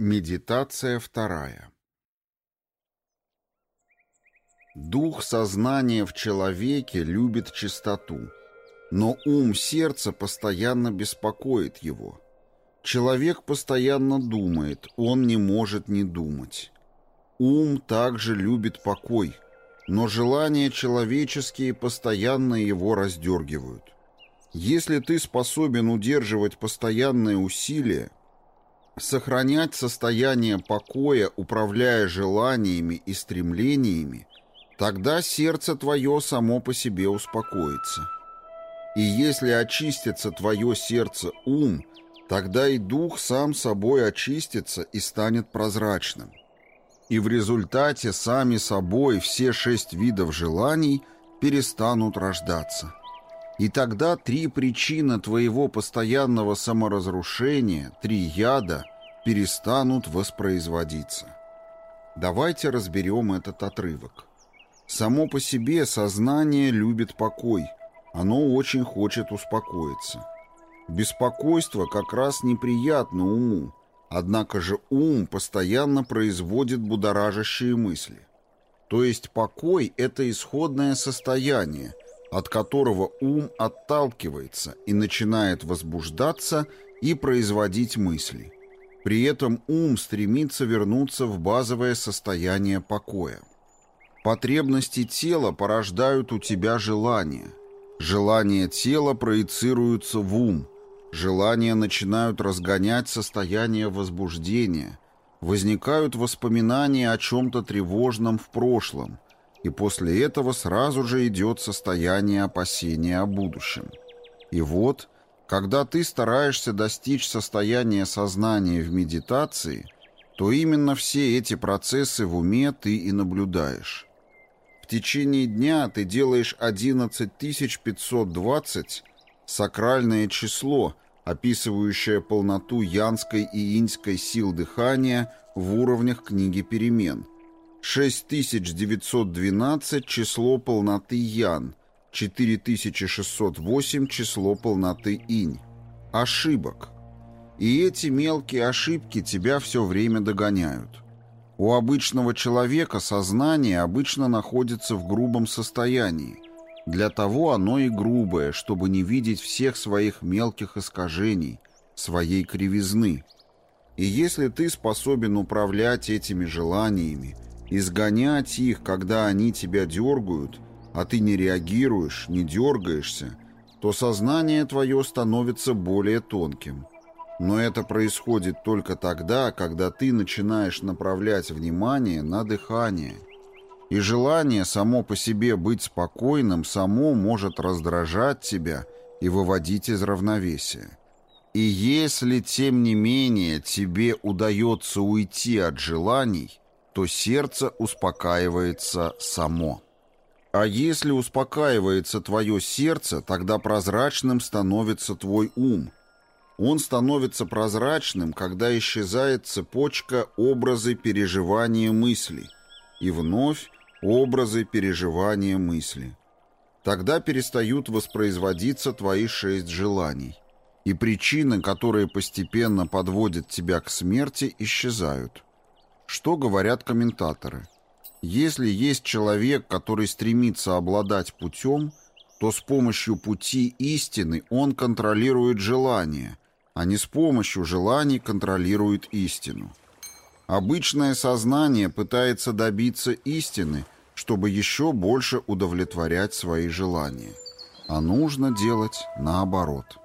Медитация вторая. Дух сознания в человеке любит чистоту, но ум сердца постоянно беспокоит его. Человек постоянно думает, он не может не думать. Ум также любит покой, но желания человеческие постоянно его раздергивают. Если ты способен удерживать постоянные усилия, Сохранять состояние покоя, управляя желаниями и стремлениями, тогда сердце твое само по себе успокоится. И если очистится твое сердце ум, тогда и дух сам собой очистится и станет прозрачным. И в результате сами собой все шесть видов желаний перестанут рождаться. И тогда три причины твоего постоянного саморазрушения, три яда, перестанут воспроизводиться. Давайте разберем этот отрывок. Само по себе сознание любит покой, оно очень хочет успокоиться. Беспокойство как раз неприятно уму, однако же ум постоянно производит будоражащие мысли. То есть покой – это исходное состояние – от которого ум отталкивается и начинает возбуждаться и производить мысли. При этом ум стремится вернуться в базовое состояние покоя. Потребности тела порождают у тебя желания. Желания тела проецируются в ум. Желания начинают разгонять состояние возбуждения. Возникают воспоминания о чем-то тревожном в прошлом – и после этого сразу же идет состояние опасения о будущем. И вот, когда ты стараешься достичь состояния сознания в медитации, то именно все эти процессы в уме ты и наблюдаешь. В течение дня ты делаешь 11520 сакральное число, описывающее полноту янской и иньской сил дыхания в уровнях книги перемен – 6912 число полноты Ян, 4608 число полноты Инь. Ошибок. И эти мелкие ошибки тебя все время догоняют. У обычного человека сознание обычно находится в грубом состоянии. Для того оно и грубое, чтобы не видеть всех своих мелких искажений, своей кривизны. И если ты способен управлять этими желаниями, Изгонять их, когда они тебя дергают, а ты не реагируешь, не дергаешься, то сознание твое становится более тонким. Но это происходит только тогда, когда ты начинаешь направлять внимание на дыхание. И желание само по себе быть спокойным само может раздражать тебя и выводить из равновесия. И если, тем не менее, тебе удается уйти от желаний – то сердце успокаивается само. А если успокаивается твое сердце, тогда прозрачным становится твой ум. Он становится прозрачным, когда исчезает цепочка образы переживания мысли, и вновь образы переживания мысли. Тогда перестают воспроизводиться твои шесть желаний, и причины, которые постепенно подводят тебя к смерти, исчезают. Что говорят комментаторы? Если есть человек, который стремится обладать путем, то с помощью пути истины он контролирует желание, а не с помощью желаний контролирует истину. Обычное сознание пытается добиться истины, чтобы еще больше удовлетворять свои желания. А нужно делать наоборот.